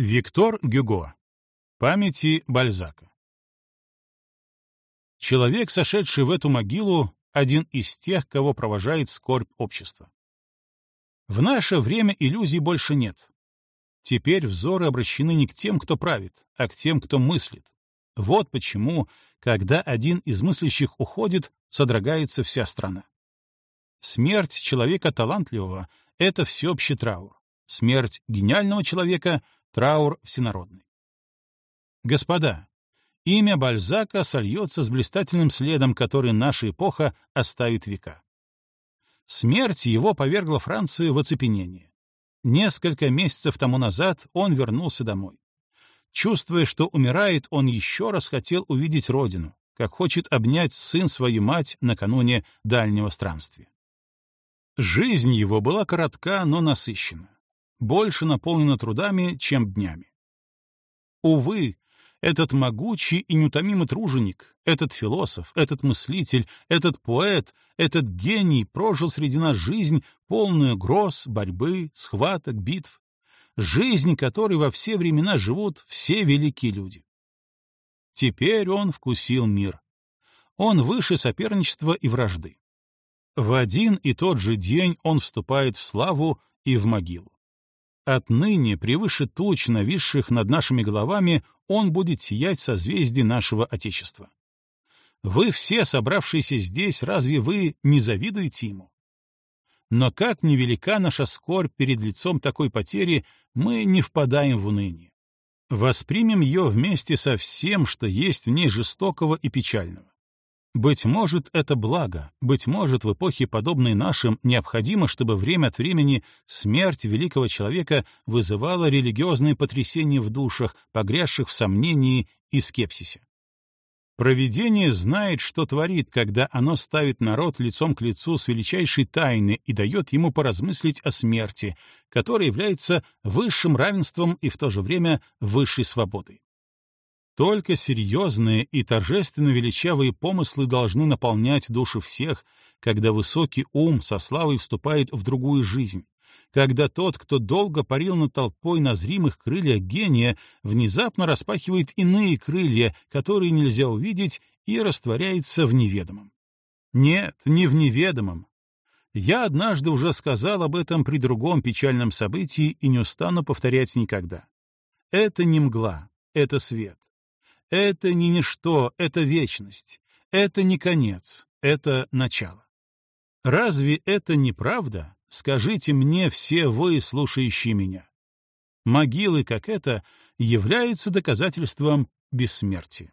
Виктор Гюго. Памяти Бальзака. Человек, сошедший в эту могилу, один из тех, кого провожает скорбь общества. В наше время иллюзий больше нет. Теперь взоры обращены не к тем, кто правит, а к тем, кто мыслит. Вот почему, когда один из мыслящих уходит, содрогается вся страна. Смерть человека талантливого — это всеобщий траур. Смерть гениального человека — Траур всенародный. Господа, имя Бальзака сольется с блистательным следом, который наша эпоха оставит века. Смерть его повергла Францию в оцепенение. Несколько месяцев тому назад он вернулся домой. Чувствуя, что умирает, он еще раз хотел увидеть родину, как хочет обнять сын свою мать накануне дальнего странствия. Жизнь его была коротка, но насыщена больше наполнена трудами, чем днями. Увы, этот могучий и неутомимый труженик, этот философ, этот мыслитель, этот поэт, этот гений прожил среди нас жизнь, полную гроз, борьбы, схваток, битв, жизнь, которой во все времена живут все великие люди. Теперь он вкусил мир. Он выше соперничества и вражды. В один и тот же день он вступает в славу и в могилу. Отныне, превыше туч, нависших над нашими головами, он будет сиять в созвездии нашего Отечества. Вы все, собравшиеся здесь, разве вы не завидуете ему? Но как невелика наша скорбь перед лицом такой потери, мы не впадаем в уныние. Воспримем ее вместе со всем, что есть в ней жестокого и печального. Быть может, это благо, быть может, в эпохе, подобной нашим, необходимо, чтобы время от времени смерть великого человека вызывала религиозные потрясения в душах, погрязших в сомнении и скепсисе. Провидение знает, что творит, когда оно ставит народ лицом к лицу с величайшей тайной и дает ему поразмыслить о смерти, которая является высшим равенством и в то же время высшей свободой. Только серьезные и торжественно величавые помыслы должны наполнять души всех, когда высокий ум со славой вступает в другую жизнь, когда тот, кто долго парил над толпой на зримых крыльях гения, внезапно распахивает иные крылья, которые нельзя увидеть, и растворяется в неведомом. Нет, не в неведомом. Я однажды уже сказал об этом при другом печальном событии и не устану повторять никогда. Это не мгла, это свет. Это не ничто, это вечность. Это не конец, это начало. Разве это не правда? Скажите мне все вы, слушающие меня. Могилы, как это, являются доказательством бессмертия.